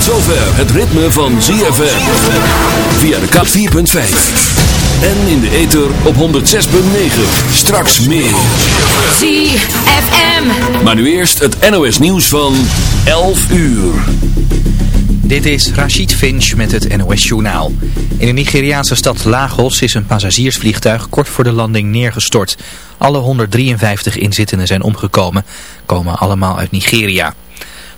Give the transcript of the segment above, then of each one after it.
Tot zover het ritme van ZFM. Via de kat 4.5. En in de ether op 106.9. Straks meer. ZFM. Maar nu eerst het NOS nieuws van 11 uur. Dit is Rashid Finch met het NOS Journaal. In de Nigeriaanse stad Lagos is een passagiersvliegtuig kort voor de landing neergestort. Alle 153 inzittenden zijn omgekomen, komen allemaal uit Nigeria.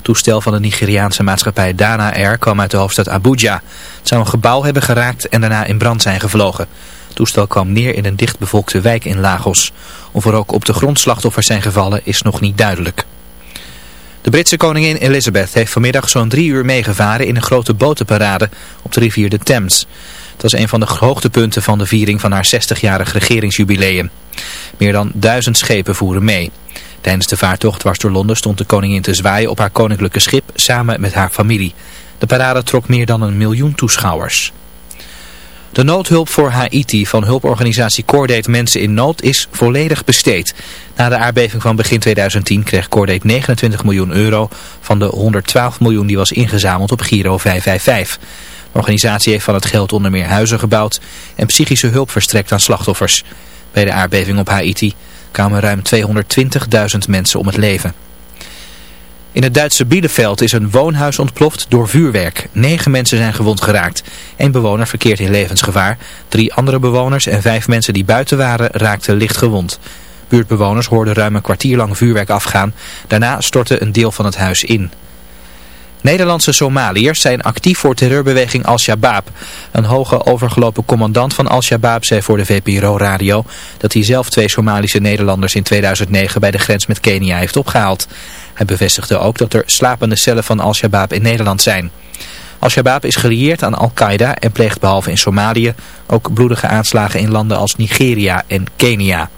Toestel van de Nigeriaanse maatschappij Dana Air kwam uit de hoofdstad Abuja. Het zou een gebouw hebben geraakt en daarna in brand zijn gevlogen. Het toestel kwam neer in een dichtbevolkte wijk in Lagos. Of er ook op de grond slachtoffers zijn gevallen is nog niet duidelijk. De Britse koningin Elizabeth heeft vanmiddag zo'n drie uur meegevaren in een grote botenparade op de rivier de Thames. Het was een van de hoogtepunten van de viering van haar 60-jarig regeringsjubileum. Meer dan duizend schepen voeren mee. Tijdens de vaartocht dwars door Londen stond de koningin te zwaaien op haar koninklijke schip samen met haar familie. De parade trok meer dan een miljoen toeschouwers. De noodhulp voor Haiti van hulporganisatie Cordate Mensen in Nood is volledig besteed. Na de aardbeving van begin 2010 kreeg Cordate 29 miljoen euro van de 112 miljoen die was ingezameld op Giro 555. De organisatie heeft van het geld onder meer huizen gebouwd en psychische hulp verstrekt aan slachtoffers. Bij de aardbeving op Haiti kwamen ruim 220.000 mensen om het leven. In het Duitse Bielefeld is een woonhuis ontploft door vuurwerk. Negen mensen zijn gewond geraakt. Eén bewoner verkeert in levensgevaar. Drie andere bewoners en vijf mensen die buiten waren raakten licht gewond. Buurtbewoners hoorden ruim een kwartier lang vuurwerk afgaan. Daarna stortte een deel van het huis in. Nederlandse Somaliërs zijn actief voor terreurbeweging Al-Shabaab. Een hoge overgelopen commandant van Al-Shabaab zei voor de VPRO-radio dat hij zelf twee Somalische Nederlanders in 2009 bij de grens met Kenia heeft opgehaald. Hij bevestigde ook dat er slapende cellen van Al-Shabaab in Nederland zijn. Al-Shabaab is gelieerd aan Al-Qaeda en pleegt behalve in Somalië ook bloedige aanslagen in landen als Nigeria en Kenia.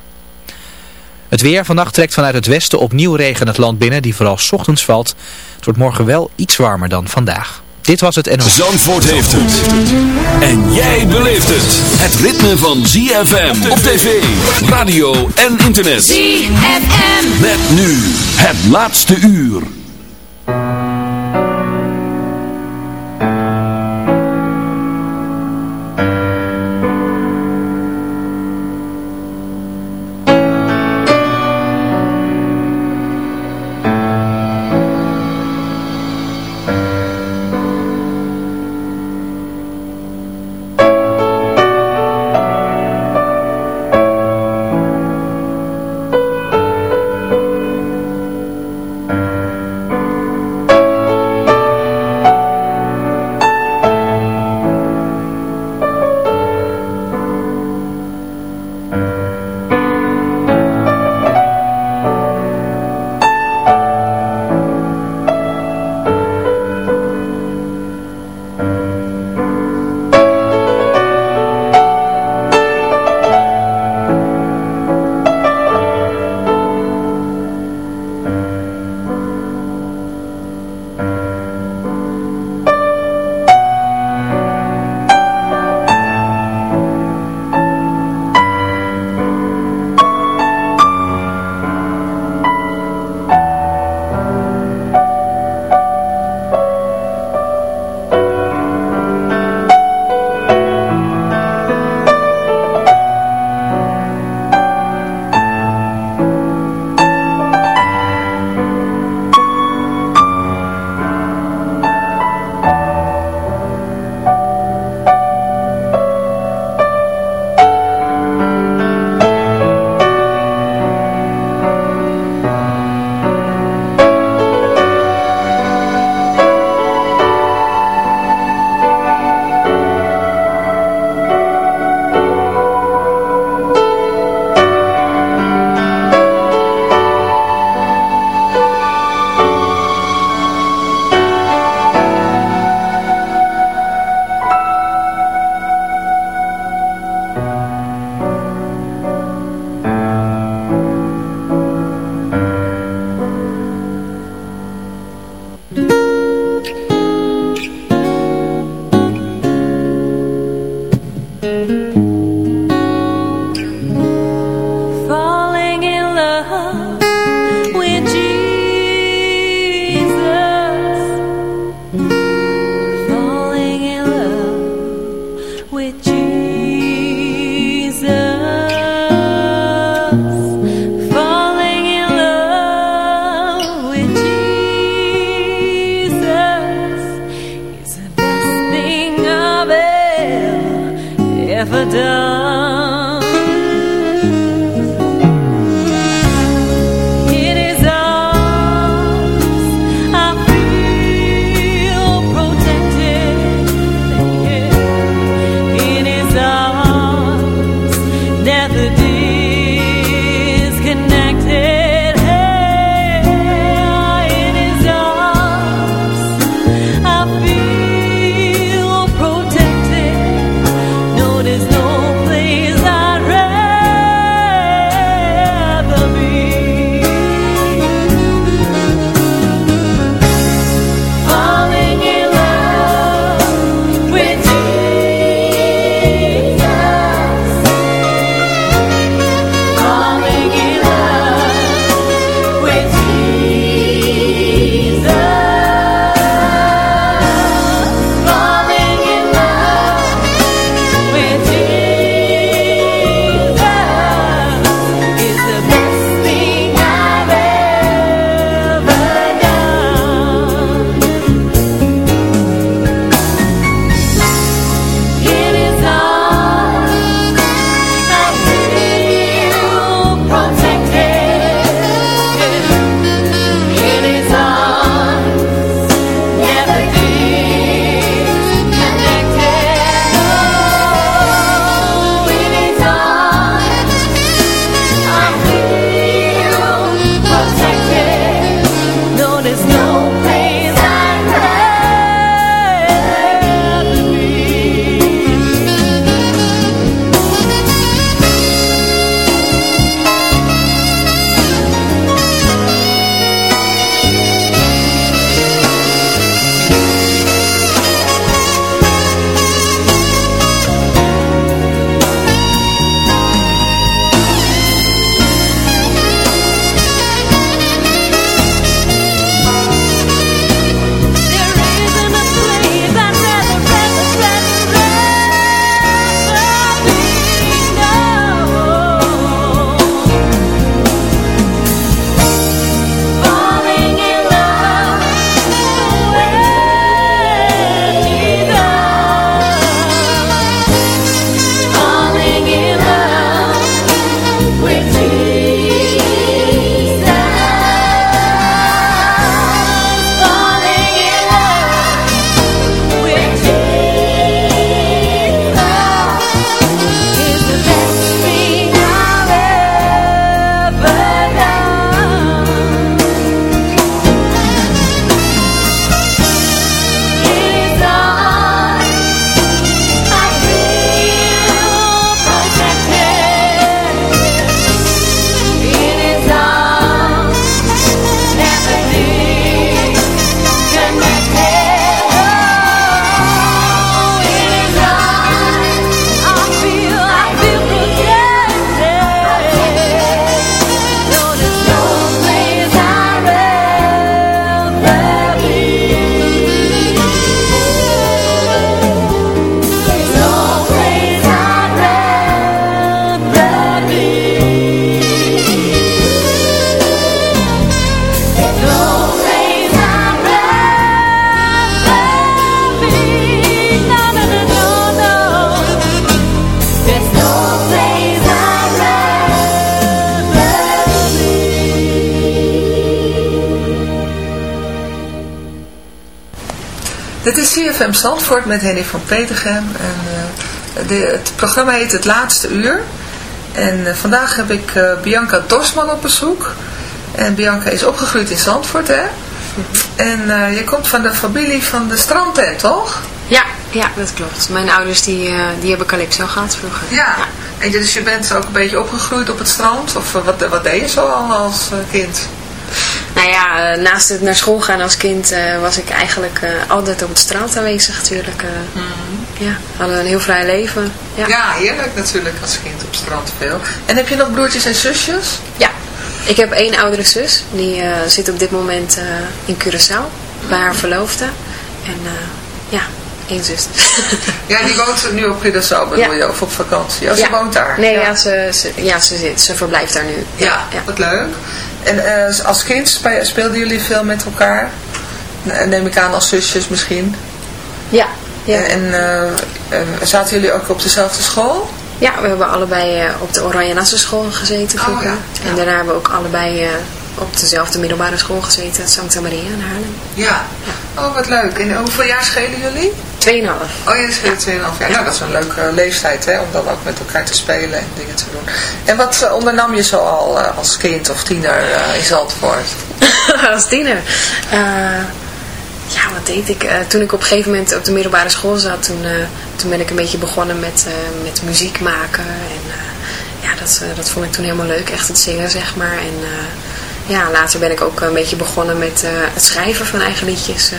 Het weer vannacht trekt vanuit het westen opnieuw regen het land binnen die vooral ochtends valt. Het wordt morgen wel iets warmer dan vandaag. Dit was het NOS. Zandvoort heeft het. En jij beleeft het. Het ritme van ZFM op tv, radio en internet. ZFM. Met nu het laatste uur. Met Henny van Petergem. En, uh, de, het programma heet Het Laatste Uur. En uh, vandaag heb ik uh, Bianca Dorsman op bezoek. En Bianca is opgegroeid in Zandvoort, hè? En je komt van de familie van de strandtent, toch? Ja, ja, dat klopt. Mijn ouders die, die hebben Calypso gehad vroeger. Ja, ja. en dus je bent ook een beetje opgegroeid op het strand? Of wat, wat deed je zo al als kind? Nou ja, eh, naast het naar school gaan als kind uh, was ik eigenlijk uh, altijd op het strand aanwezig natuurlijk. Mm -hmm. Ja, hadden een heel vrij leven. Ja. ja, heerlijk natuurlijk als kind op het strand veel. En heb je nog broertjes en zusjes? Ja, ik heb één oudere zus. Die zit op dit moment in Curaçao bij haar verloofde. En ja, één zus. ja, die woont nu op Curaçao bedoel ja. je, of op vakantie? Ja, ze woont daar? Nee, ja, ja ze, ze, ja, ze, zit, ze verblijft daar nu. Ja, ja. wat leuk. En uh, als kind speelden jullie veel met elkaar? Neem ik aan als zusjes misschien? Ja. ja. En, en uh, zaten jullie ook op dezelfde school? Ja, we hebben allebei op de Oranje Nassen school gezeten vroeger. Oh, ja. En daarna hebben we ook allebei op dezelfde middelbare school gezeten, Santa Maria in Haarlem. Ja. Oh, wat leuk. En hoeveel jaar schelen jullie? Tweeënhalf. Oh, je schelen tweeënhalf jaar. Nou, dat is een leuke leeftijd, hè, om dan ook met elkaar te spelen en dingen te doen. En wat uh, ondernam je zo al uh, als kind of tiener uh, in Zandvoort? als tiener? ja, wat deed ik? toen ik op een gegeven moment op de middelbare school zat, toen, toen ben ik een beetje begonnen met, met muziek maken. En ja, dat, dat vond ik toen helemaal leuk, echt het zingen, zeg maar. En ja, later ben ik ook een beetje begonnen met uh, het schrijven van eigen liedjes. Uh,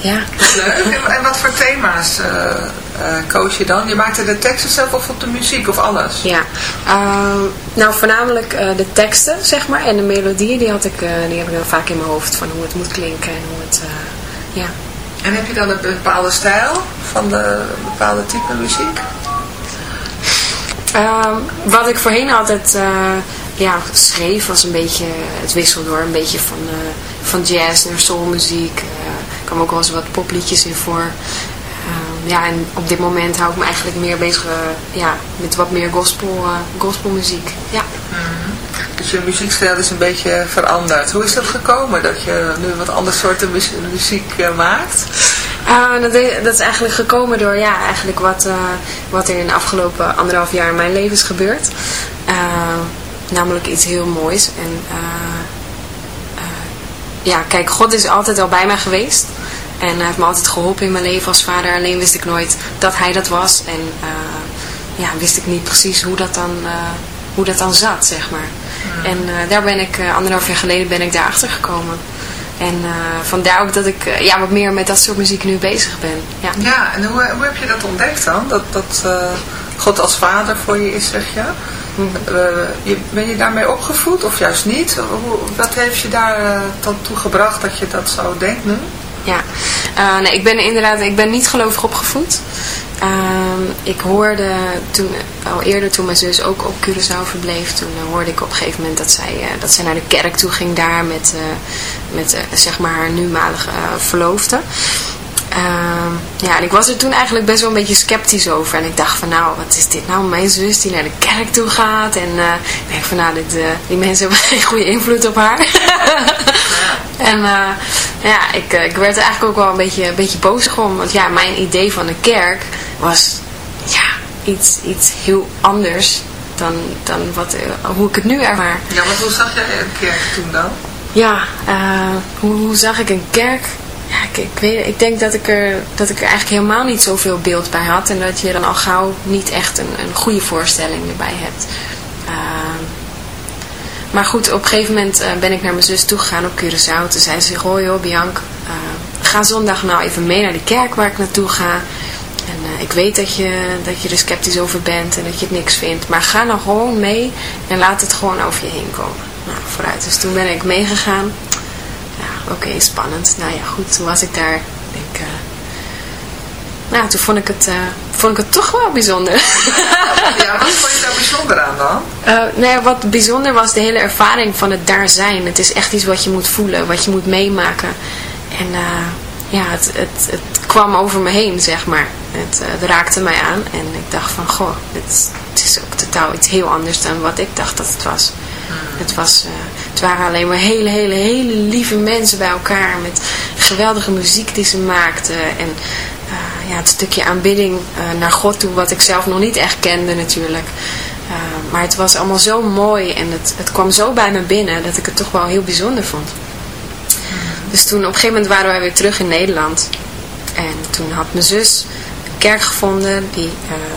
ja. Leuk. En, wat voor thema's uh, koos je dan? Je maakte de teksten zelf of op de muziek of alles? Ja, ehm, nou voornamelijk de teksten zeg maar en de melodieën die had ik, die heb ik dan vaak in mijn hoofd van hoe het moet klinken en hoe het, ja. En heb je dan een bepaalde stijl van de bepaalde type muziek? Ehm, wat ik voorheen altijd ja, schreef was een beetje, het wisselde door, een beetje van, uh, van jazz naar soulmuziek. Uh, er kwamen ook wel eens wat popliedjes in voor. Uh, ja, en op dit moment hou ik me eigenlijk meer bezig ja, met wat meer gospel, gospelmuziek. Ja. Mm Dus je muziekstijl is een beetje veranderd. Hoe is dat gekomen dat je nu wat andere soorten muziek maakt? dat, is, dat, is eigenlijk gekomen door ja, eigenlijk wat, wat er in de afgelopen anderhalf jaar in mijn leven is gebeurd. Namelijk iets heel moois. En uh, uh, ja, kijk, God is altijd al bij mij geweest. En hij heeft me altijd geholpen in mijn leven als vader. Alleen wist ik nooit dat hij dat was. En uh, ja, wist ik niet precies hoe dat dan, hoe dat dan zat, zeg maar. En daar ben ik, anderhalf jaar geleden ben ik daarachter gekomen. En vandaar ook dat ik ja, wat meer met dat soort muziek nu bezig ben. Ja, ja en hoe, hoe heb je dat ontdekt dan? Dat, dat God als vader voor je is, zeg je? Uh, ben je daarmee opgevoed of juist niet? Wat heeft je daar uh, toe gebracht dat je dat zo denkt nu? Ja, uh, nee, ik ben inderdaad, ik ben niet gelovig opgevoed. Ehm, ik hoorde toen, al eerder toen mijn zus ook op Curaçao verbleef, toen hoorde ik op een gegeven moment dat zij, dat zij naar de kerk toe ging daar met, met zeg maar haar numalige verloofde. Uh, ja, en ik was er toen eigenlijk best wel een beetje sceptisch over. En ik dacht van nou, wat is dit nou? Mijn zus die naar de kerk toe gaat. En uh, ik denk van nou, dit, uh, die mensen hebben geen goede invloed op haar. en uh, ja, ik, ik werd er eigenlijk ook wel een beetje, een beetje boos om. Want ja, mijn idee van de kerk was ja, iets, iets heel anders dan, dan wat, hoe ik het nu ervaar. Ja, maar hoe zag jij een kerk toen dan? Ja, hoe, hoe zag ik een kerk? Ja, ik, weet, ik denk dat ik, er, dat ik er eigenlijk helemaal niet zoveel beeld bij had. En dat je dan al gauw niet echt een, een goede voorstelling erbij hebt. Uh, maar goed, op een gegeven moment uh, ben ik naar mijn zus toegegaan op Curaçao. Toen zei ze, hoi joh Bianca, uh, ga zondag nou even mee naar die kerk waar ik naartoe ga. En uh, ik weet dat je, dat je er sceptisch over bent en dat je het niks vindt. Maar ga nou gewoon mee en laat het gewoon over je heen komen. Nou, vooruit. Dus toen ben ik meegegaan oké, spannend. Nou ja, goed, toen was ik daar. Ik, uh, nou, toen vond ik, het, uh, vond ik het toch wel bijzonder. ja, wat vond je daar bijzonder aan dan? Uh, nou ja, wat bijzonder was de hele ervaring van het daar zijn. Het is echt iets wat je moet voelen, wat je moet meemaken. En ja, het, het, het kwam over me heen, zeg maar. Het, het raakte mij aan en ik dacht van, goh, het, het is ook totaal iets heel anders dan wat ik dacht dat het was. Hmm. Het was Het waren alleen maar hele, hele, hele lieve mensen bij elkaar. Met geweldige muziek die ze maakten. En ja, het stukje aanbidding naar God toe, wat ik zelf nog niet echt kende natuurlijk. maar het was allemaal zo mooi en het, het kwam zo bij me binnen dat ik het toch wel heel bijzonder vond. Dus toen op een gegeven moment waren wij weer terug in Nederland. En toen had mijn zus een kerk gevonden die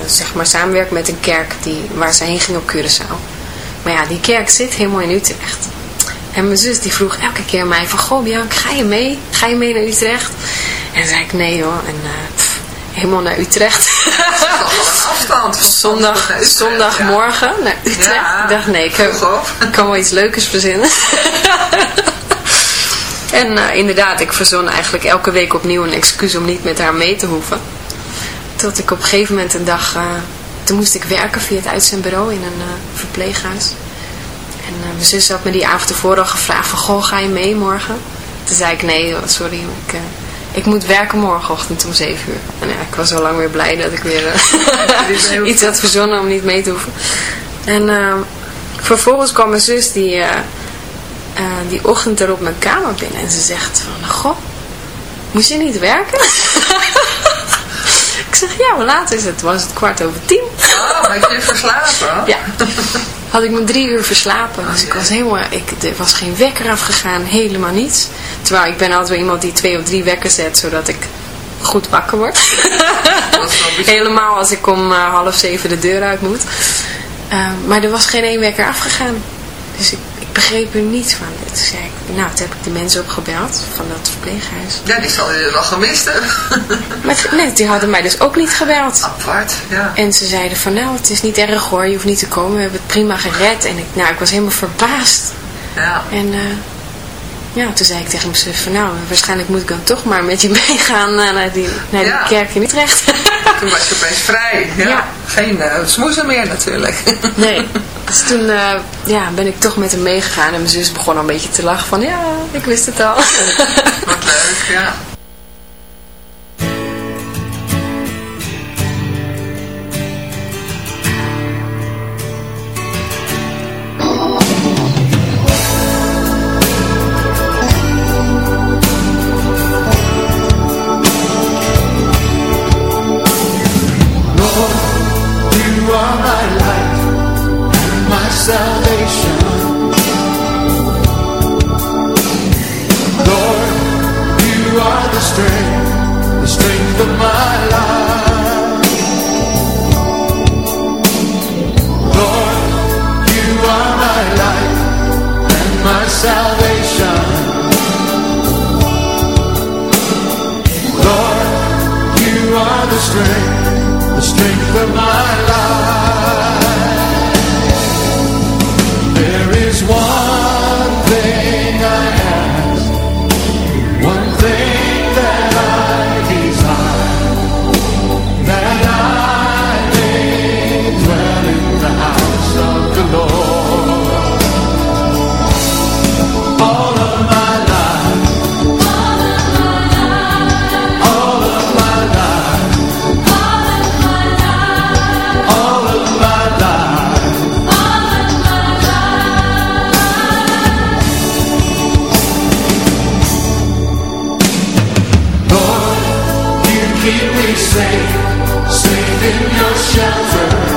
zeg maar samenwerkt met een kerk die, waar ze heen ging op Curaçao. Maar ja, die kerk zit helemaal in Utrecht. En mijn zus die vroeg elke keer mij van, goh Bianca, ga je mee? Ga je mee naar Utrecht? En dan zei ik, nee hoor. En uh, helemaal naar Utrecht. afstand. Zondag, zondagmorgen naar Utrecht. ik dacht, nee, ik, heb, ik kan wel iets leukers verzinnen. En uh, inderdaad, ik verzon eigenlijk elke week opnieuw een excuus om niet met haar mee te hoeven. Tot ik op een gegeven moment een dag, uh, toen moest ik werken via het uitzendbureau in een verpleeghuis. En mijn zus had me die avond tevoren al gevraagd van, goh, ga je mee morgen? Toen zei ik, nee, sorry, ik, ik moet werken morgenochtend om 7 uur. En ja, ik was al lang weer blij dat ik weer iets had verzonnen om niet mee te hoeven. En vervolgens kwam mijn zus die die ochtend er op mijn kamer binnen. En ze zegt van, goh, moest je niet werken? ik zeg, ja, hoe laat is het? Was het kwart over tien? Oh, had je verslapen? ja. Had ik me drie uur verslapen. Dus ik was helemaal, ik, er was geen wekker afgegaan, helemaal niets. Terwijl ik ben altijd wel iemand die twee of drie wekkers zet, zodat ik goed wakker word. helemaal als ik om uh, half zeven de deur uit moet. Uh, maar er was geen één wekker afgegaan. Dus ik begreep er niets van. Toen zei ik, nou, toen heb ik de mensen opgebeld van dat verpleeghuis. Ja, die zal je wel gemist hebben. maar nee, die hadden mij dus ook niet gebeld. Apart, ja. En ze zeiden van, nou, het is niet erg hoor, je hoeft niet te komen, we hebben het prima gered. En ik, nou, ik was helemaal verbaasd. Ja. En uh, ja, toen zei ik tegen mijn zus van, nou, waarschijnlijk moet ik dan toch maar met je meegaan naar die, naar die kerk in Utrecht. toen was je opeens vrij. Ja. ja. Geen uh, smoezen meer natuurlijk. nee. Dus toen uh, ja, ben ik toch met hem meegegaan en mijn zus begon al een beetje te lachen van ja, ik wist het al. Wat leuk, ja. strength, the strength of my life. Lord, you are my life and my salvation. Lord, you are the strength, the strength of my life. in your shelter.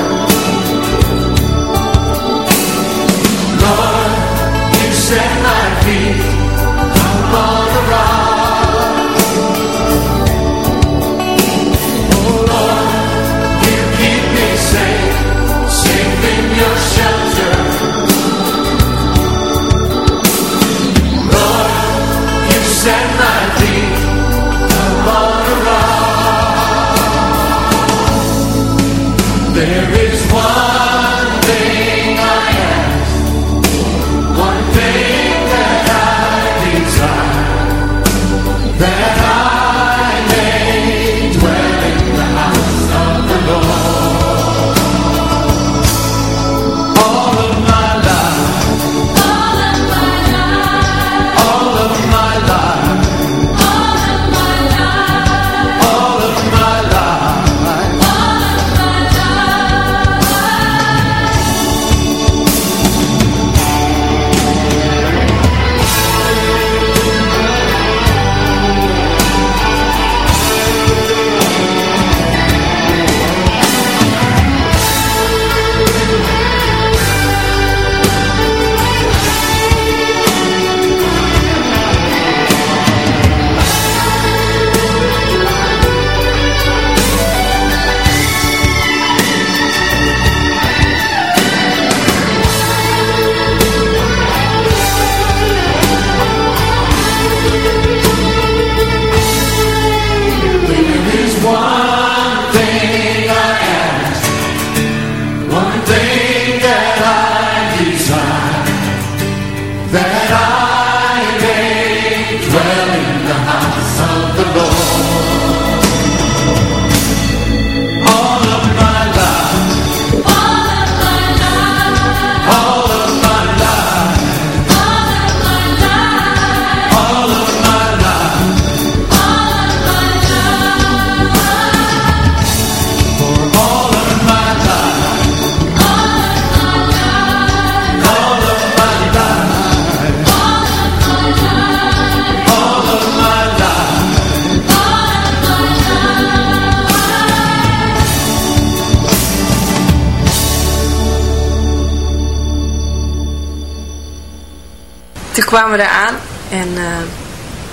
Toen kwamen we eraan en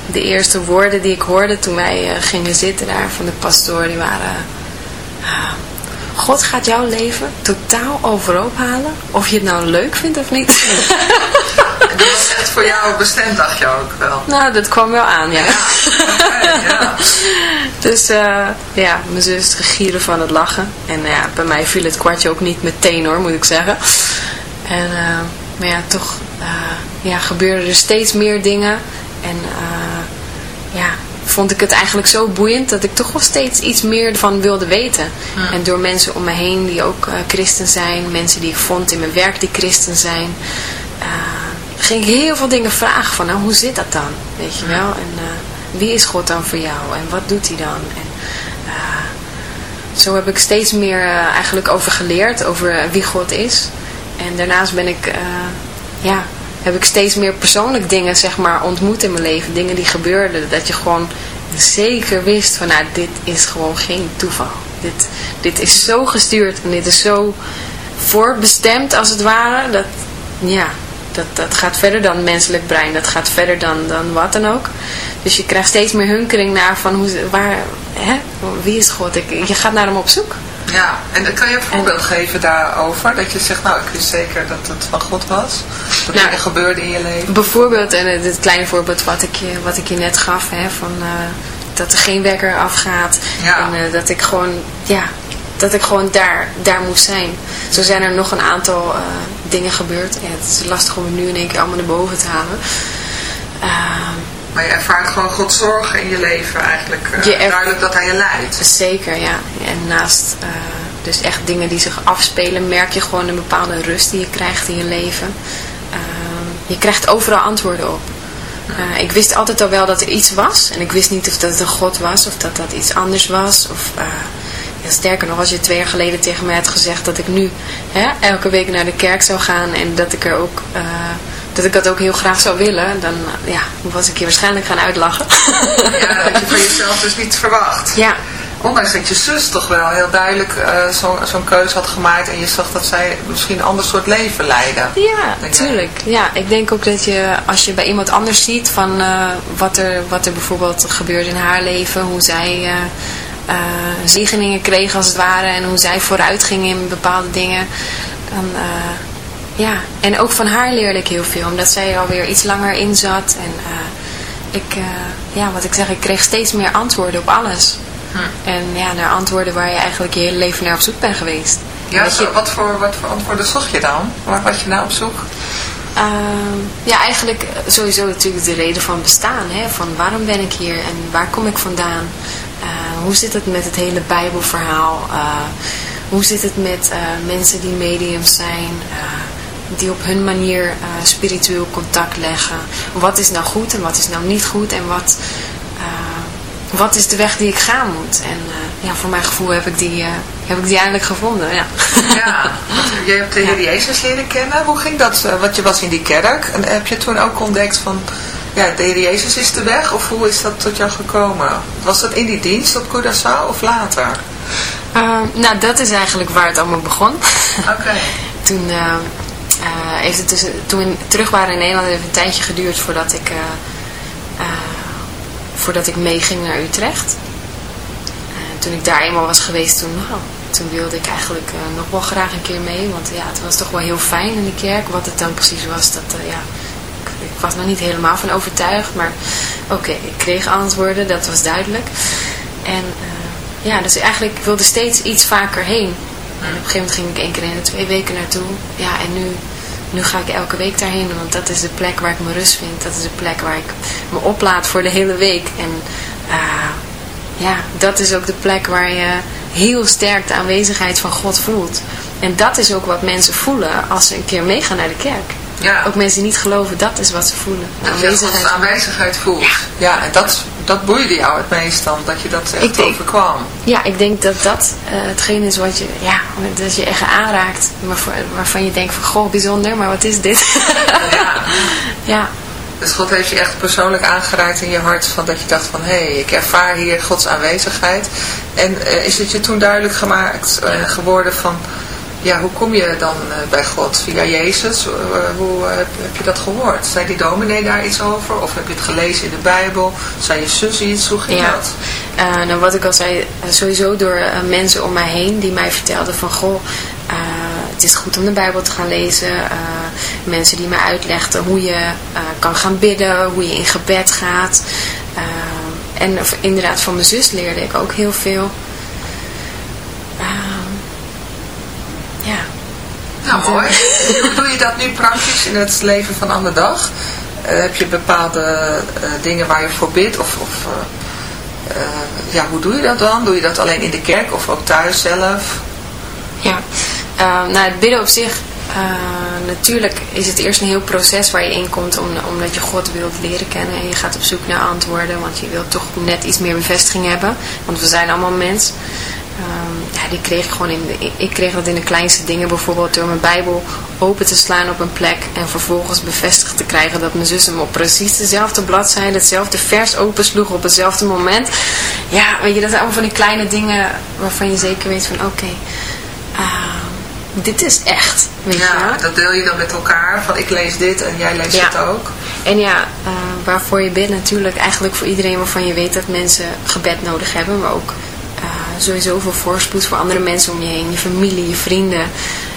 de eerste woorden die ik hoorde toen wij gingen zitten daar van de pastoor, die waren... God gaat jouw leven totaal overhoop halen. Of je het nou leuk vindt of niet. dat was echt voor jou bestemd, dacht je ook wel. Nou, dat kwam wel aan, ja. ja. ja. dus uh, ja, mijn zus gieren van het lachen. En ja, bij mij viel het kwartje ook niet meteen hoor, moet ik zeggen. En, uh, maar ja, toch uh, ja, gebeurden er steeds meer dingen. En ja, vond ik het eigenlijk zo boeiend dat ik toch wel steeds iets meer van wilde weten. En door mensen om me heen die ook uh, christen zijn, mensen die ik vond in mijn werk die christen zijn, uh, ging ik heel veel dingen vragen van, nou hoe zit dat dan? Weet je wel? En uh, wie is God dan voor jou? En wat doet hij dan? En zo heb ik steeds meer eigenlijk over geleerd, over wie God is. En daarnaast ben ik, ja, heb ik steeds meer persoonlijk dingen zeg maar ontmoet in mijn leven. Dingen die gebeurden. Dat je gewoon zeker wist van nou dit is gewoon geen toeval. Dit, dit is zo gestuurd en dit is zo voorbestemd als het ware. Dat, ja, dat, dat gaat verder dan menselijk brein. Dat gaat verder dan, dan wat dan ook. Dus je krijgt steeds meer hunkering naar van hoe, waar, hè, wie is God? Ik, je gaat naar hem op zoek. Ja, en kan je een voorbeeld geven daarover? Dat je zegt, nou ik wist zeker dat het van God was. Dat nou, er gebeurde in je leven. Bijvoorbeeld, en het kleine voorbeeld wat ik je, wat ik je net gaf, hè, van, uh, dat er geen wekker afgaat. Ja. En uh, dat ik gewoon, ja, dat ik gewoon daar, daar moest zijn. Zo zijn er nog een aantal uh, dingen gebeurd. Ja, het is lastig om het nu in één keer allemaal naar boven te halen. Ehm, maar je ervaart gewoon God zorgen in je leven eigenlijk. Uh, duidelijk dat hij je leidt. Zeker, ja. En naast uh, dus echt dingen die zich afspelen, merk je gewoon een bepaalde rust die je krijgt in je leven. Uh, je krijgt overal antwoorden op. Uh, ik wist altijd al wel dat er iets was. En ik wist niet of dat een God was of dat dat iets anders was. Of, ja, sterker nog, als je twee jaar geleden tegen mij had gezegd dat ik nu hè, elke week naar de kerk zou gaan. En dat ik er ook dat ik dat ook heel graag zou willen, dan ja, was ik je waarschijnlijk gaan uitlachen. Ja, dat je van jezelf dus niet verwacht. Ja. Ondanks dat je zus toch wel heel duidelijk uh, zo'n zo keuze had gemaakt en je zag dat zij misschien een ander soort leven leiden. Ja, natuurlijk. Ja, ik denk ook dat je, als je bij iemand anders ziet van uh, wat, er, wat er bijvoorbeeld gebeurt in haar leven, hoe zij uh, zegeningen kreeg als het ware en hoe zij vooruit ging in bepaalde dingen, dan ja, en ook van haar leerde ik heel veel, omdat zij alweer iets langer in zat. En uh, ik, uh, ja, wat ik zeg, ik kreeg steeds meer antwoorden op alles. Hm. En ja, naar antwoorden waar je eigenlijk je hele leven naar op zoek bent geweest. Ja, je... wat, voor, wat voor antwoorden zocht je dan? Waar was je nou op zoek? Uh, ja, eigenlijk sowieso natuurlijk de reden van bestaan. Hè? Van waarom ben ik hier en waar kom ik vandaan? Hoe zit het met het hele bijbelverhaal? Hoe zit het met mensen die mediums zijn? Die op hun manier uh, spiritueel contact leggen. Wat is nou goed en wat is nou niet goed en wat, uh, wat is de weg die ik gaan moet. En uh, ja, voor mijn gevoel heb ik die, heb ik die eindelijk gevonden. Ja, ja je hebt de Heer Jezus leren kennen. Hoe ging dat? Want je was in die kerk. En heb je toen ook ontdekt van... Ja, de Heer Jezus is de weg. Of hoe is dat tot jou gekomen? Was dat in die dienst op Curaçao of later? nou, dat is eigenlijk waar het allemaal begon. Oké. toen uh, heeft het dus, toen we terug waren in Nederland heeft het een tijdje geduurd voordat ik, uh, uh, voordat ik meeging naar Utrecht. toen ik daar eenmaal was geweest, toen, nou, toen wilde ik eigenlijk nog wel graag een keer mee. Want ja, het was toch wel heel fijn in de kerk. Wat het dan precies was, dat, ja, ik, was nog niet helemaal van overtuigd. Maar oké, ik kreeg antwoorden, dat was duidelijk. En ja, dus eigenlijk wilde steeds iets vaker heen. En op een gegeven moment ging ik één keer in de twee weken naartoe. Ja, en nu, nu ga ik elke week daarheen. Want dat is de plek waar ik me rust vind. Dat is de plek waar ik me oplaad voor de hele week. En uh, ja, dat is ook de plek waar je heel sterk de aanwezigheid van God voelt. En dat is ook wat mensen voelen als ze een keer meegaan naar de kerk. Ja. Ook mensen die niet geloven, dat is wat ze voelen. Aanwezigheid. aanwezigheid voelt. Ja, ja en dat, dat boeide jou het meest dan, dat je dat echt ik overkwam. Ja, ik denk dat dat uh, hetgeen is wat je, ja, dat je echt aanraakt. waarvan je denkt van, goh, bijzonder, maar wat is dit? ja. ja. Dus God heeft je echt persoonlijk aangeraakt in je hart, van dat je dacht van, hé, hey, ik ervaar hier Gods aanwezigheid. En uh, is het je toen duidelijk gemaakt uh, geworden van ja, hoe kom je dan bij God? Via Jezus? hoe heb, heb, je dat gehoord? Zei die dominee daar iets over? Of heb je het gelezen in de Bijbel? Zei je zus iets? Hoe ging ja. dat? nou, wat ik al zei, sowieso door mensen om mij heen die mij vertelden van, goh, het is goed om de Bijbel te gaan lezen. mensen die mij uitlegden hoe je kan gaan bidden, hoe je in gebed gaat. en inderdaad van mijn zus leerde ik ook heel veel. Hoe doe je dat nu praktisch in het leven van de dag? Uh, heb je bepaalde uh, dingen waar je voor bidt? Of, of uh, ja, hoe doe je dat dan? Doe je dat alleen in de kerk of ook thuis zelf? Ja, nou het bidden op zich, natuurlijk is het eerst een heel proces waar je in komt om, omdat je God wilt leren kennen en je gaat op zoek naar antwoorden, want je wilt toch net iets meer bevestiging hebben, want we zijn allemaal mens. Ja, die kreeg ik gewoon in de, ik kreeg dat in de kleinste dingen, bijvoorbeeld door mijn Bijbel open te slaan op een plek en vervolgens bevestigd te krijgen dat mijn zus hem op precies dezelfde bladzijde, hetzelfde vers opensloeg op hetzelfde moment. Ja, weet je, dat zijn allemaal van die kleine dingen waarvan je zeker weet van oké, ehm, dit is echt. Weet ja, dat deel je dan met elkaar, van ik lees dit en jij leest het ook. En ja, uh, waarvoor je bidt natuurlijk eigenlijk voor iedereen waarvan je weet dat mensen gebed nodig hebben, maar ook sowieso veel voorspoed voor andere mensen om je heen. Je familie, je vrienden.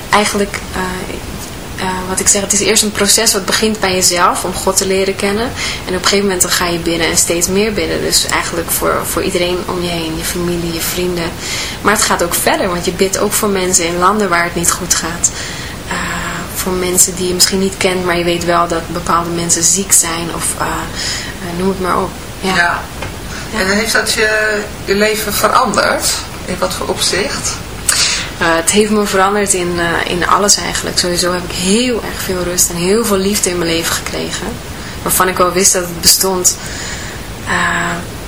Eigenlijk, uh, uh, wat ik zeg, het is eerst een proces wat begint bij jezelf om God te leren kennen. En op een gegeven moment dan ga je binnen en steeds meer binnen. Dus eigenlijk voor, voor iedereen om je heen. Je familie, je vrienden. Maar het gaat ook verder, want je bidt ook voor mensen in landen waar het niet goed gaat. Uh, voor mensen die je misschien niet kent, maar je weet wel dat bepaalde mensen ziek zijn. Of noem het maar op. ja. En heeft dat je, je leven veranderd? In wat voor opzicht? Uh, het heeft me veranderd in, uh, in alles eigenlijk. Sowieso heb ik heel erg veel rust en heel veel liefde in mijn leven gekregen. Waarvan ik wel wist dat het bestond. Uh,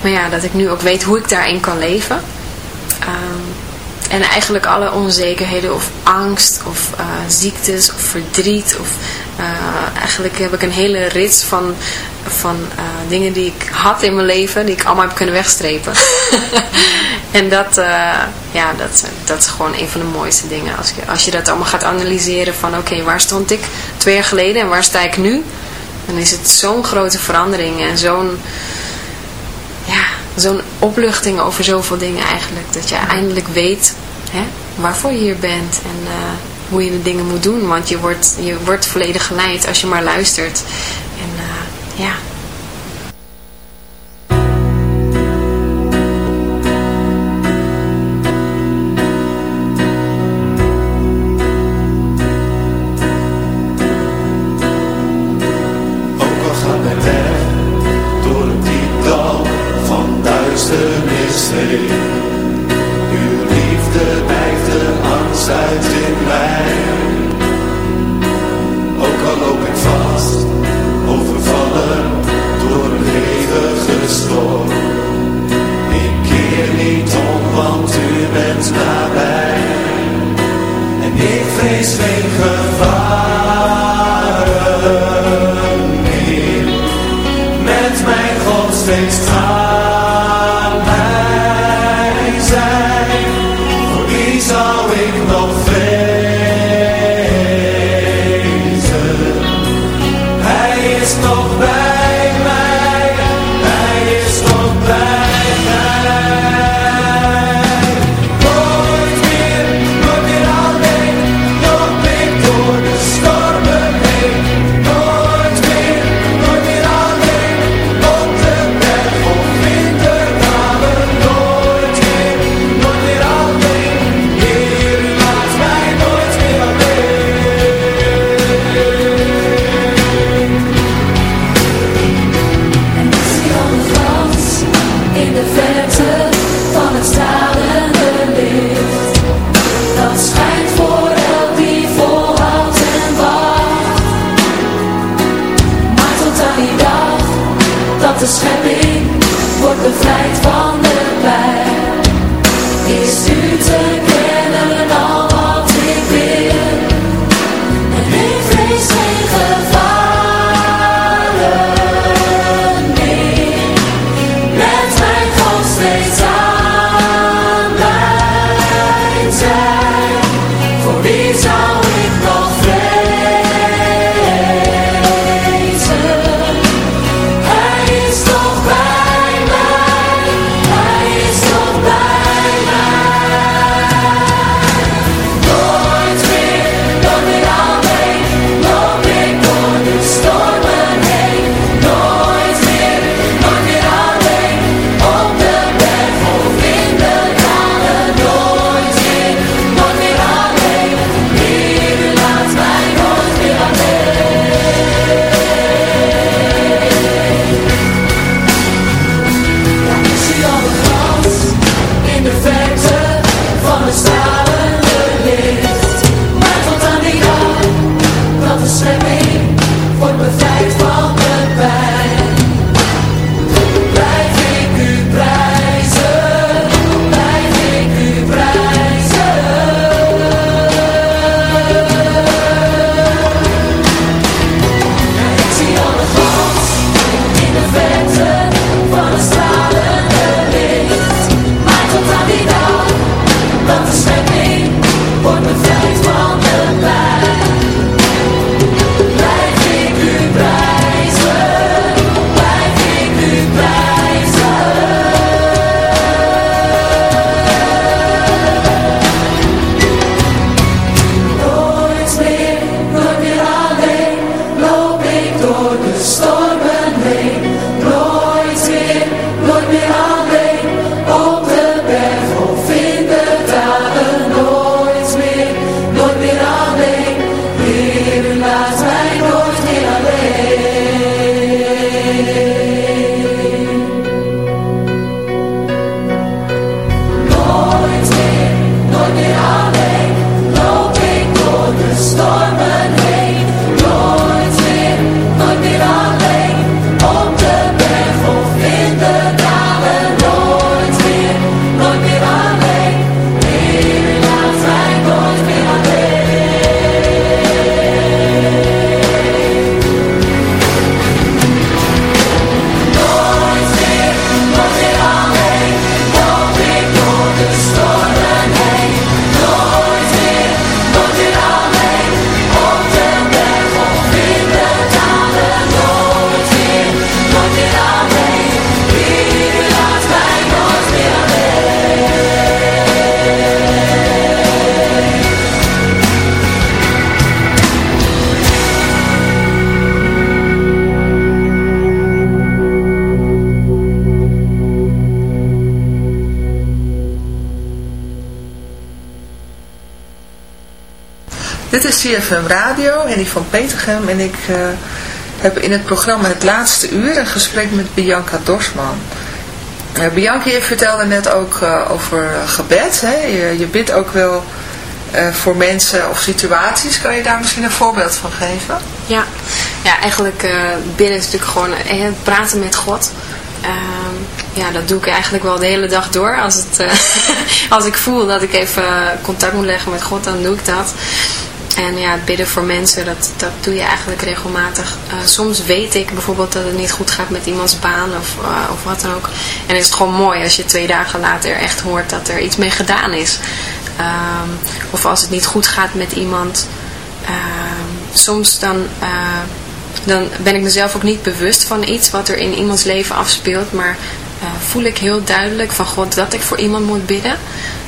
maar ja, dat ik nu ook weet hoe ik daarin kan leven. En eigenlijk alle onzekerheden of angst of ziektes of verdriet of eigenlijk heb ik een hele rits van van uh, dingen die ik had in mijn leven, die ik allemaal heb kunnen wegstrepen. en dat, ja, dat, dat is gewoon een van de mooiste dingen. Als je, als je dat allemaal gaat analyseren van oké, waar stond ik twee jaar geleden en waar sta ik nu? Dan is het zo'n grote verandering en zo'n zo'n opluchting over zoveel dingen eigenlijk. Dat je eindelijk weet hè, waarvoor je hier bent en uh, hoe je de dingen moet doen. Want je wordt, je wordt volledig geleid als je maar luistert. En ja. the fence. CFM Radio, Henny van Petergem en ik uh, heb in het programma Het Laatste Uur een gesprek met Bianca Dorsman. Uh, Bianca, je vertelde net ook uh, over gebed. Hè? Je, bidt ook wel voor mensen of situaties. Kan je daar misschien een voorbeeld van geven? Ja, ja eigenlijk bidden is natuurlijk gewoon praten met God. Ehm, ja, dat doe ik eigenlijk wel de hele dag door. Als, het, als ik voel dat ik even contact moet leggen met God, dan doe ik dat. En ja, bidden voor mensen, dat, dat doe je eigenlijk regelmatig. Uh, soms weet ik bijvoorbeeld dat het niet goed gaat met iemands baan of, uh, of wat dan ook. En is het gewoon mooi als je twee dagen later echt hoort dat er iets mee gedaan is. Um, of als het niet goed gaat met iemand. Um, soms dan, uh, dan ben ik mezelf ook niet bewust van iets wat er in iemands leven afspeelt. Maar voel ik heel duidelijk van God dat ik voor iemand moet bidden.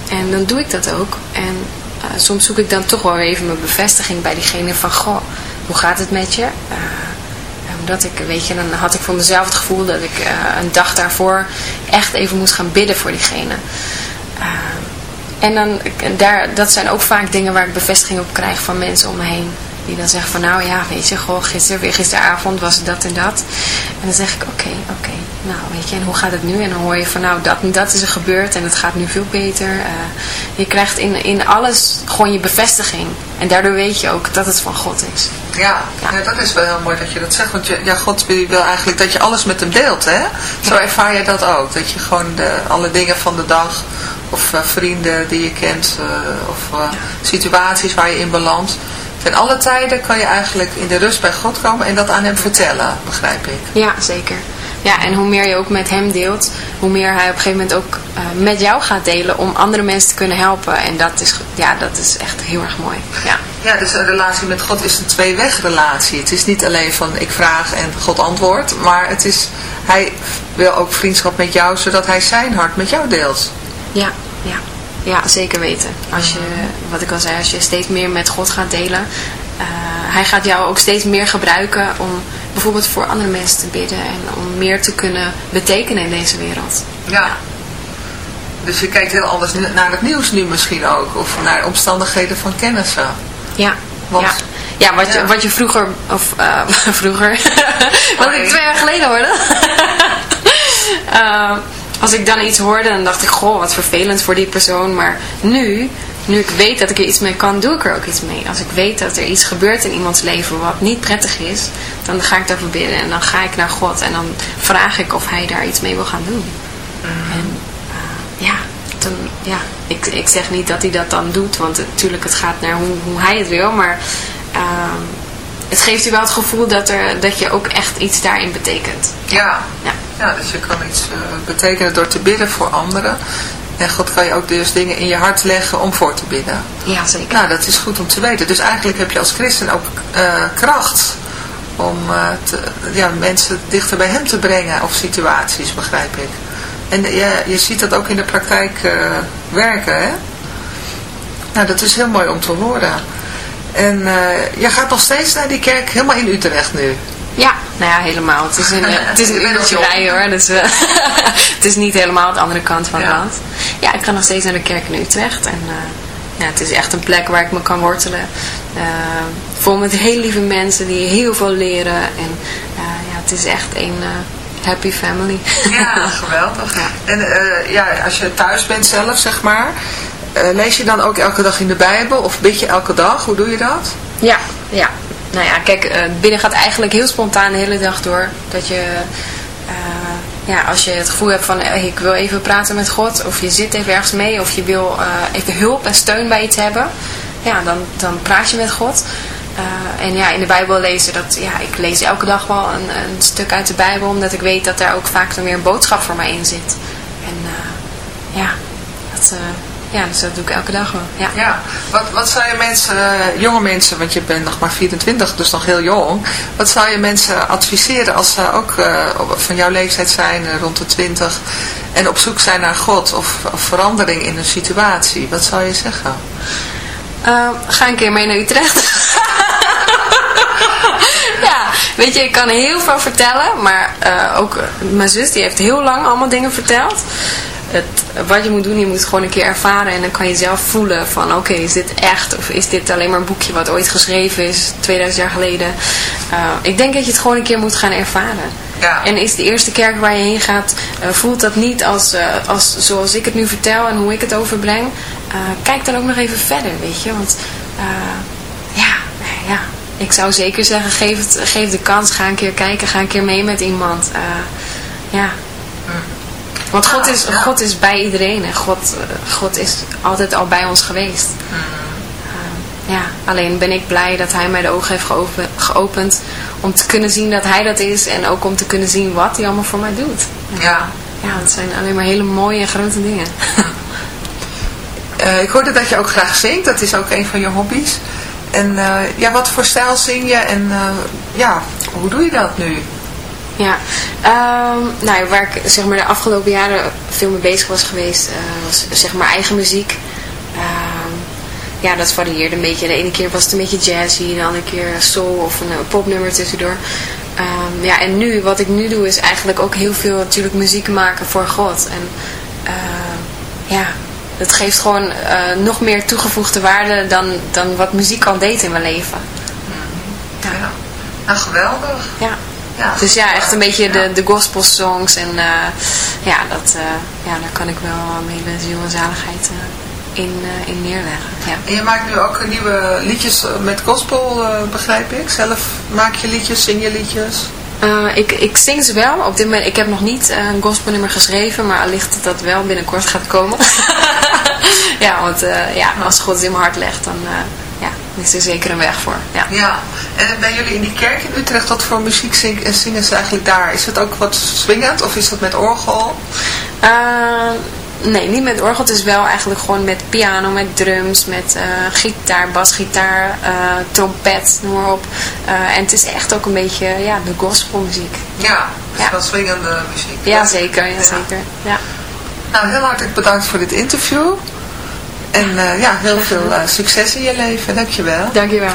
En dan doe ik dat ook. En uh, soms zoek ik dan toch wel even mijn bevestiging bij diegene van, goh, hoe gaat het met je? Uh, omdat ik, weet je, dan had ik voor mezelf het gevoel dat ik uh, een dag daarvoor echt even moest gaan bidden voor diegene. en dan, daar, dat zijn ook vaak dingen waar ik bevestiging op krijg van mensen om me heen. Die dan zeggen van nou ja, weet je, goh, gisteren, weer gisteravond was het dat en dat. En dan zeg ik oké, okay, oké, okay, nou weet je, en hoe gaat het nu? En dan hoor je van nou, dat en dat is er gebeurd en het gaat nu veel beter. Uh, je krijgt in, in alles gewoon je bevestiging. En daardoor weet je ook dat het van God is. Ja, ja. ja dat is wel heel mooi dat je dat zegt. Want je, ja, God wil eigenlijk dat je alles met hem deelt, hè? Zo ervaar je dat ook. Dat je gewoon de, alle dingen van de dag of uh, vrienden die je kent uh, of situaties waar je in belandt Ten alle tijden kan je eigenlijk in de rust bij God komen en dat aan hem vertellen, begrijp ik. Ja, zeker. Ja, en hoe meer je ook met hem deelt, hoe meer hij op een gegeven moment ook uh, met jou gaat delen om andere mensen te kunnen helpen. En dat is, ja, dat is echt heel erg mooi. Ja. ja, dus een relatie met God is een tweewegrelatie. Het is niet alleen van ik vraag en God antwoordt, maar het is, hij wil ook vriendschap met jou, zodat hij zijn hart met jou deelt. Ja, ja. Zeker weten. Als je, wat ik al zei, als je steeds meer met God gaat delen, uh, hij gaat jou ook steeds meer gebruiken om bijvoorbeeld voor andere mensen te bidden en om meer te kunnen betekenen in deze wereld. Ja. ja. Dus je kijkt heel anders naar het nieuws nu misschien ook, of naar omstandigheden van kennissen. Ja. Want, ja. Ja, wat, Je, wat je vroeger, of uh, vroeger, wat ik twee jaar geleden hoorde. uh, als ik dan iets hoorde, dan dacht ik, goh, wat vervelend voor die persoon. Maar nu, nu ik weet dat ik er iets mee kan, doe ik er ook iets mee. Als ik weet dat er iets gebeurt in iemands leven wat niet prettig is, dan ga ik daarvoor bidden. En dan ga ik naar God en dan vraag ik of hij daar iets mee wil gaan doen. Mhm. En uh, ja, dan, ja ik, ik zeg niet dat hij dat dan doet, want natuurlijk het gaat naar hoe, hoe hij het wil. Maar uh, het geeft u wel het gevoel dat, er, dat je ook echt iets daarin betekent. Ja, ja. Ja dus je kan iets uh, betekenen door te bidden voor anderen. En God kan je ook dus dingen in je hart leggen om voor te bidden. Ja, zeker. Nou, dat is goed om te weten. Dus eigenlijk heb je als christen ook uh, kracht om uh, te, ja, mensen dichter bij hem te brengen of situaties, begrijp ik. En je, je ziet dat ook in de praktijk werken, hè? Nou, dat is heel mooi om te horen. En jij gaat nog steeds naar die kerk helemaal in Utrecht nu? Ja, nou ja, helemaal. Het is een, het is een uurtje hoor. Dus, uh, het is niet helemaal de andere kant van het land. Ja, ik ga nog steeds naar de kerk in Utrecht. En uh, ja, het is echt een plek waar ik me kan wortelen. vol met heel lieve mensen die heel veel leren. En ja, het is echt een happy family. Ja, geweldig. Ja. En ja, als je thuis bent zelf, zeg maar... Uh, lees je dan ook elke dag in de Bijbel of bid je elke dag? Hoe doe je dat? Ja, ja. Nou ja, kijk, uh, binnen gaat eigenlijk heel spontaan de hele dag door. Dat je, uh, ja, als je het gevoel hebt van ik wil even praten met God. Of je zit even ergens mee. Of je wil even hulp en steun bij iets hebben. Ja, dan, dan praat je met God. en ja, in de Bijbel lezen, dat, ja, ik lees elke dag wel een, een stuk uit de Bijbel. Omdat ik weet dat daar ook vaak dan weer een boodschap voor mij in zit. En ja, dat ja, dus dat doe ik elke dag wel. Ja. ja. Wat, wat zou je mensen, uh, jonge mensen, want je bent nog maar 24, dus nog heel jong. Wat zou je mensen adviseren als ze ook uh, van jouw leeftijd zijn, uh, rond de 20, en op zoek zijn naar God of, of verandering in een situatie? Wat zou je zeggen? ga een keer mee naar Utrecht. ja, weet je, ik kan heel veel vertellen, maar ook mijn zus die heeft heel lang allemaal dingen verteld. Het, wat je moet doen, je moet het gewoon een keer ervaren en dan kan je zelf voelen van oké, is dit echt of is dit alleen maar een boekje wat ooit geschreven is, 2000 jaar geleden. Uh, ik denk dat je het gewoon een keer moet gaan ervaren. Ja. En is de eerste kerk waar je heen gaat, uh, voelt dat niet als, uh, als zoals ik het nu vertel en hoe ik het overbreng. kijk dan ook nog even verder, weet je, want ja, ja, ik zou zeker zeggen, geef, het, geef de kans, ga een keer kijken, ga een keer mee met iemand. ja, want God is, God is bij iedereen en God, eh, God is altijd al bij ons geweest. Uh, ja, alleen ben ik blij dat hij mij de ogen heeft geopen, geopend om te kunnen zien dat hij dat is en ook om te kunnen zien wat hij allemaal voor mij doet. Ja. Ja, het zijn alleen maar hele mooie en grote dingen. uh, ik hoorde dat je ook graag zingt, dat is ook een van je hobby's. En uh, ja, wat voor stijl zing je en ja, hoe doe je dat nu? Ja, um, nou, waar ik zeg maar, de afgelopen jaren veel mee bezig was geweest, uh, was zeg maar eigen muziek. Um, ja, dat varieerde een beetje. De ene keer was het een beetje jazzy, de andere keer soul of een, een popnummer tussendoor. Um, ja, en nu, wat ik nu doe, is eigenlijk ook heel veel natuurlijk muziek maken voor God. En uh, ja, het geeft gewoon uh, nog meer toegevoegde waarde dan, dan wat muziek al deed in mijn leven. Ja, ja. Nou, geweldig. Ja. Ja, dus ja, echt een beetje de, de gospel songs. En uh, ja, dat, uh, ja, daar kan ik wel mijn hele ziel en zaligheid uh, in, in neerleggen. Ja. En je maakt nu ook nieuwe liedjes met gospel, begrijp ik? Zelf maak je liedjes, zing je liedjes? ik, ik zing ze wel. Op dit moment, ik heb nog niet een gospelnummer geschreven, maar allicht dat dat wel binnenkort gaat komen. ja, want ja, als God het in mijn hart legt, dan is er zeker een weg voor. Ja. ja. En bij jullie in die kerk in Utrecht, wat voor muziek zingen, zingen ze eigenlijk daar? Is het ook wat swingend of is dat met orgel? Uh, nee, niet met orgel. Het is wel eigenlijk gewoon met piano, met drums, met uh, gitaar, basgitaar, uh, trompet, noem maar op. en het is echt ook een beetje ja, de gospelmuziek. Ja, is wel swingende muziek. Ja, zeker. Ja, zeker. Ja. Nou, heel hartelijk bedankt voor dit interview. En uh, ja, heel veel uh, succes in je leven. Dankjewel. Dankjewel.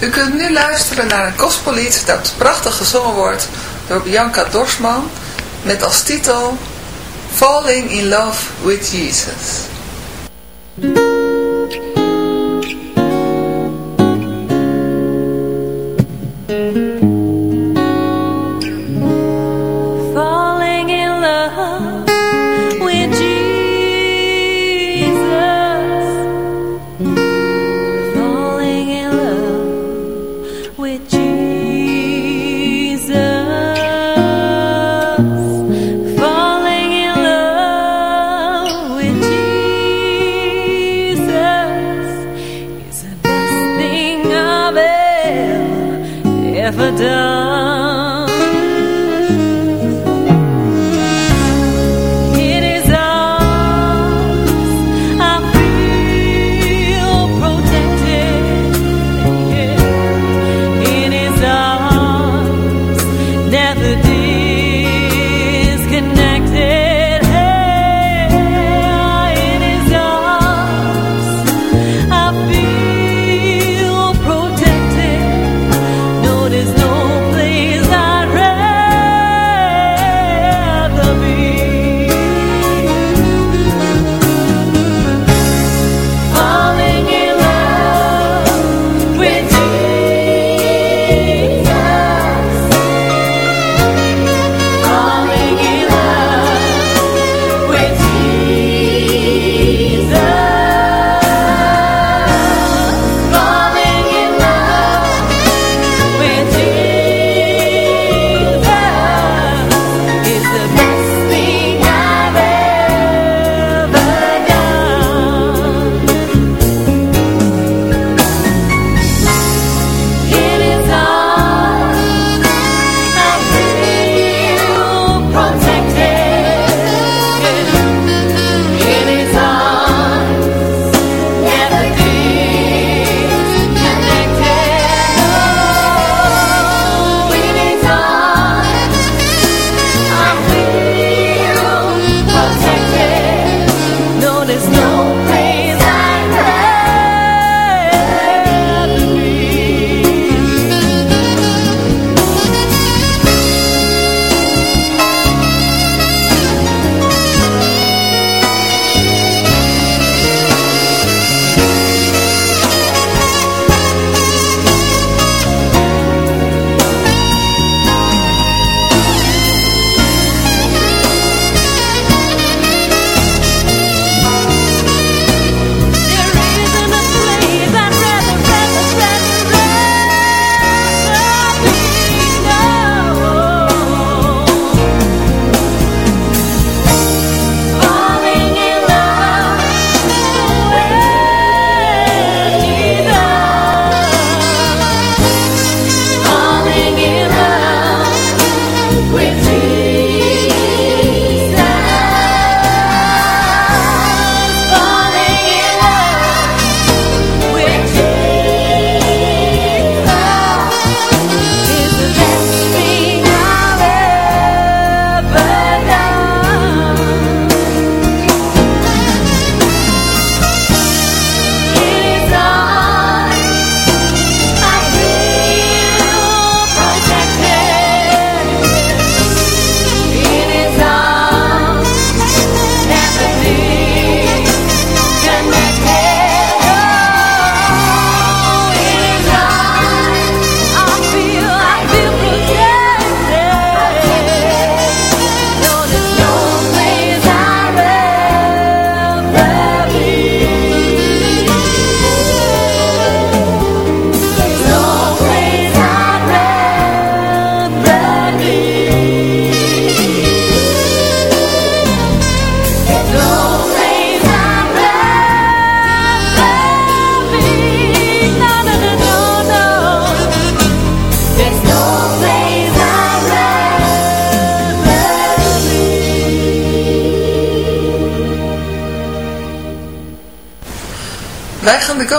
U kunt nu luisteren naar een gospellied dat prachtig gezongen wordt door Bianca Dorsman met als titel Falling in Love with Jesus.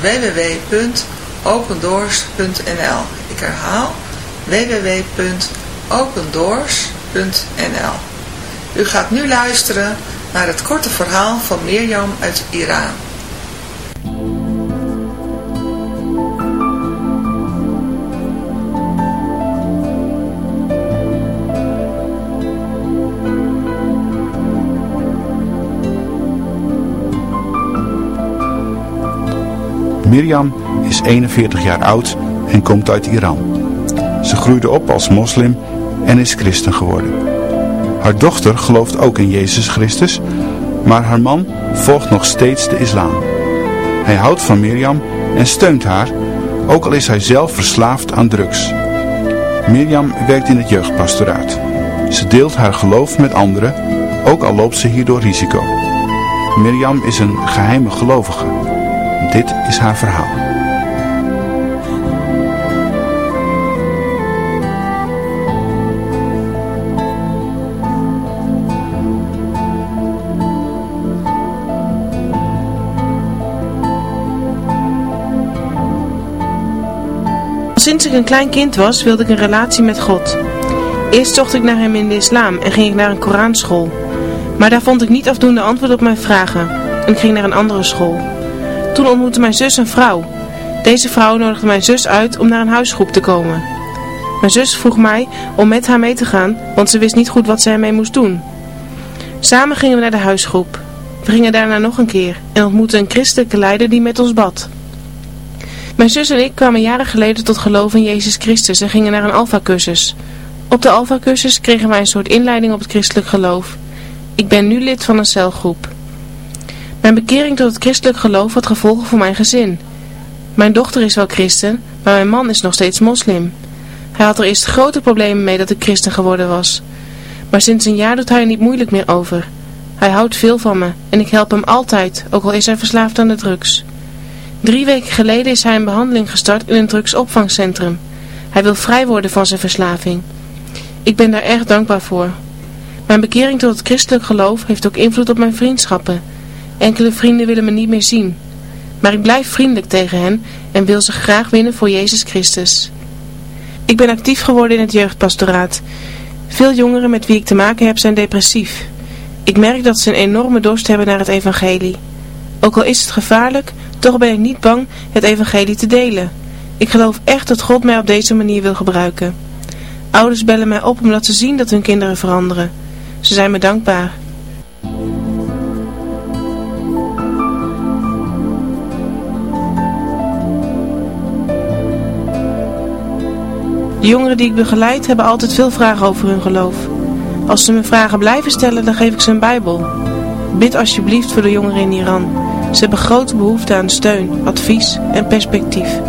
www.opendoors.nl Ik herhaal www.opendoors.nl U gaat nu luisteren naar het korte verhaal van Mirjam uit Iran. Mirjam is 41 jaar oud en komt uit Iran. Ze groeide op als moslim en is christen geworden. Haar dochter gelooft ook in Jezus Christus, maar haar man volgt nog steeds de islam. Hij houdt van Mirjam en steunt haar, ook al is hij zelf verslaafd aan drugs. Mirjam werkt in het jeugdpastoraat. Ze deelt haar geloof met anderen, ook al loopt ze hierdoor risico. Mirjam is een geheime gelovige. Dit is haar verhaal. Sinds ik een klein kind was, wilde ik een relatie met God. Eerst zocht ik naar hem in de islam en ging ik naar een Koranschool. Maar daar vond ik niet afdoende antwoord op mijn vragen en ik ging naar een andere school. Toen ontmoette mijn zus een vrouw. Deze vrouw nodigde mijn zus uit om naar een huisgroep te komen. Mijn zus vroeg mij om met haar mee te gaan, want ze wist niet goed wat ze ermee moest doen. Samen gingen we naar de huisgroep. We gingen daarna nog een keer en ontmoetten een christelijke leider die met ons bad. Mijn zus en ik kwamen jaren geleden tot geloof in Jezus Christus en gingen naar een alfa-cursus. Op de alfa-cursus kregen wij een soort inleiding op het christelijk geloof. Ik ben nu lid van een celgroep. Mijn bekering tot het christelijk geloof had gevolgen voor mijn gezin. Mijn dochter is wel christen, maar mijn man is nog steeds moslim. Hij had er eerst grote problemen mee dat ik christen geworden was. Maar sinds een jaar doet hij er niet moeilijk meer over. Hij houdt veel van me en ik help hem altijd, ook al is hij verslaafd aan de drugs. Drie weken geleden is hij een behandeling gestart in een drugsopvangcentrum. Hij wil vrij worden van zijn verslaving. Ik ben daar erg dankbaar voor. Mijn bekering tot het christelijk geloof heeft ook invloed op mijn vriendschappen. Enkele vrienden willen me niet meer zien. Maar ik blijf vriendelijk tegen hen en wil ze graag winnen voor Jezus Christus. Ik ben actief geworden in het jeugdpastoraat. Veel jongeren met wie ik te maken heb zijn depressief. Ik merk dat ze een enorme dorst hebben naar het evangelie. Ook al is het gevaarlijk, toch ben ik niet bang het evangelie te delen. Ik geloof echt dat God mij op deze manier wil gebruiken. Ouders bellen mij op omdat ze zien dat hun kinderen veranderen. Ze zijn me dankbaar. De jongeren die ik begeleid hebben altijd veel vragen over hun geloof. Als ze me vragen blijven stellen, dan geef ik ze een bijbel. Bid alsjeblieft voor de jongeren in Iran. Ze hebben grote behoefte aan steun, advies en perspectief.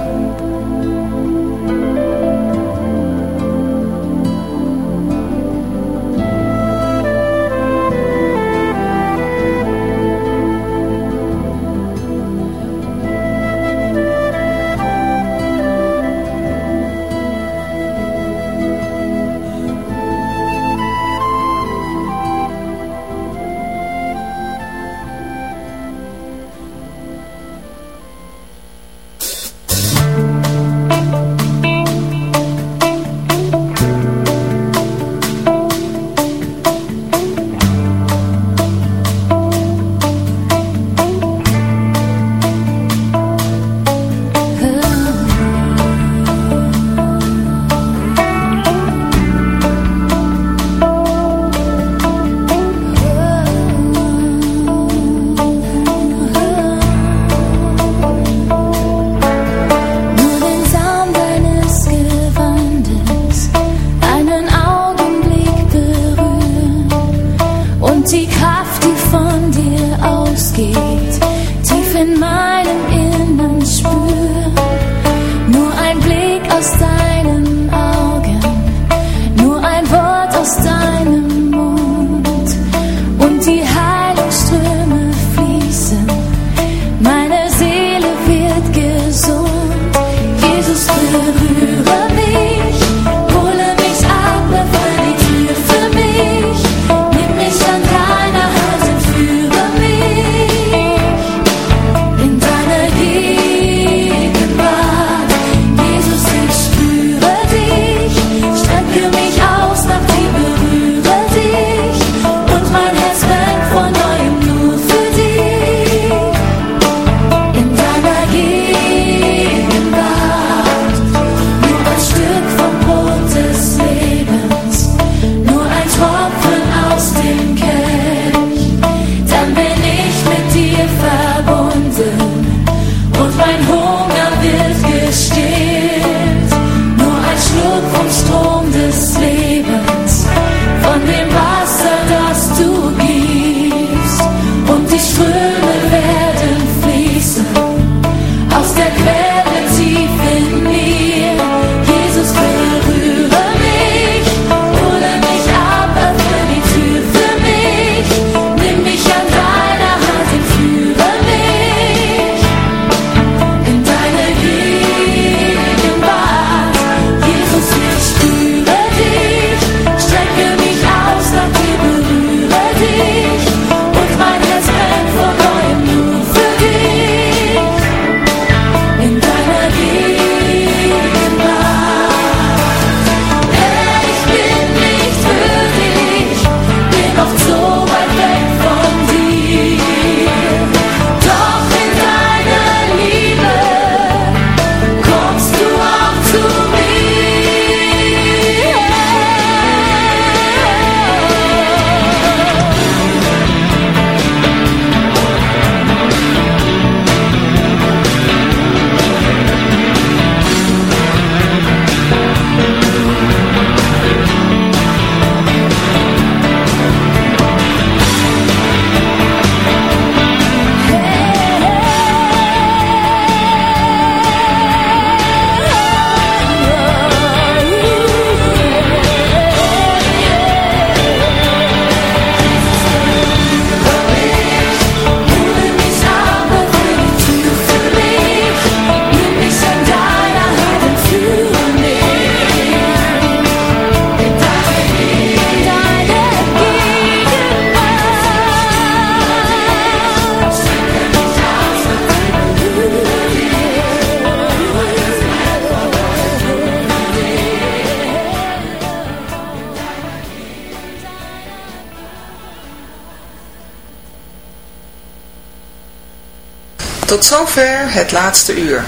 Tot zover het laatste uur.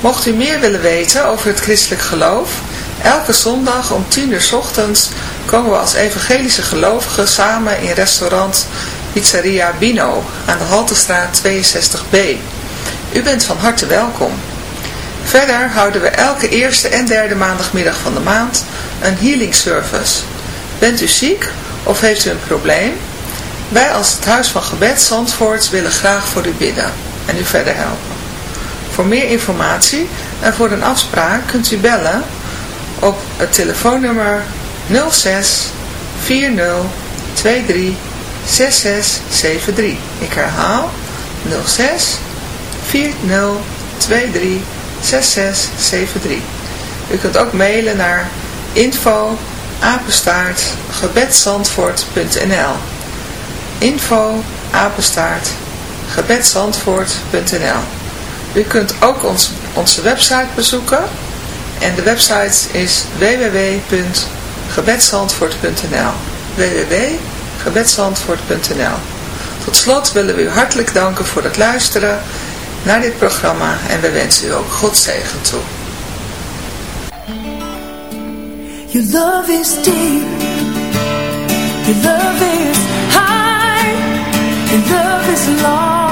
Mocht u meer willen weten over het christelijk geloof, elke zondag om 10 uur ochtends komen we als evangelische gelovigen samen in restaurant Pizzeria Bino aan de Haltestraat 62b. U bent van harte welkom. Verder houden we elke eerste en derde maandagmiddag van de maand een healing service. Bent u ziek of heeft u een probleem? Wij als het Huis van Gebed Zandvoort willen graag voor u bidden en u verder helpen. Voor meer informatie en voor een afspraak kunt u bellen op het telefoonnummer 06 40 23 6673. Ik herhaal 06 40 23 6673. U kunt ook mailen naar info apenstaart.gebedsandvoort.nl. info apenstaart gebedsantwoord.nl. U kunt ook ons, onze website bezoeken en de website is www.gebedsantwoord.nl www.gebedsantwoord.nl Tot slot willen we u hartelijk danken voor het luisteren naar dit programma en we wensen u ook God zegen toe. Your love is deep. Love is high. this long.